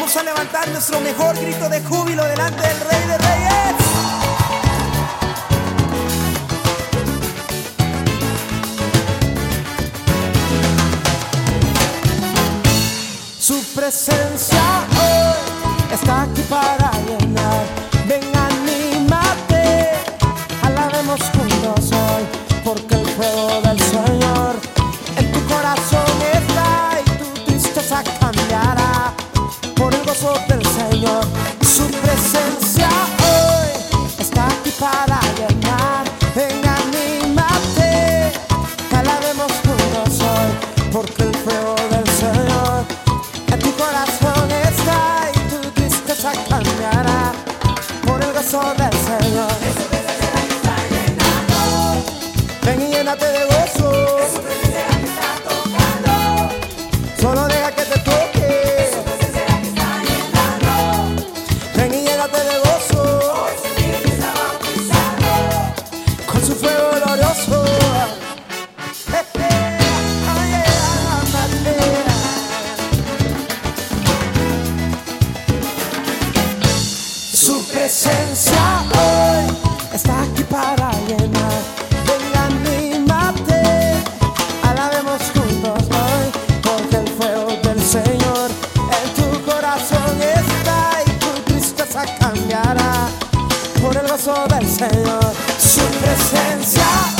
Vamos a levantar nuestro mejor grito de júbilo delante del Rey de Reyes. Su presencia. para ganar. Ven, anímate, alabemos juntos hoy, porque el fuego del Señor en tu corazón está y tu tristeza cambiará por el gozo del Señor. Ven y llénate de presencia hoy está aquí para llenar. Ven, anímate, alabemos juntos hoy, porque el fuego del Señor en tu corazón está y tu tristeza cambiará por el gozo del Señor. Su presencia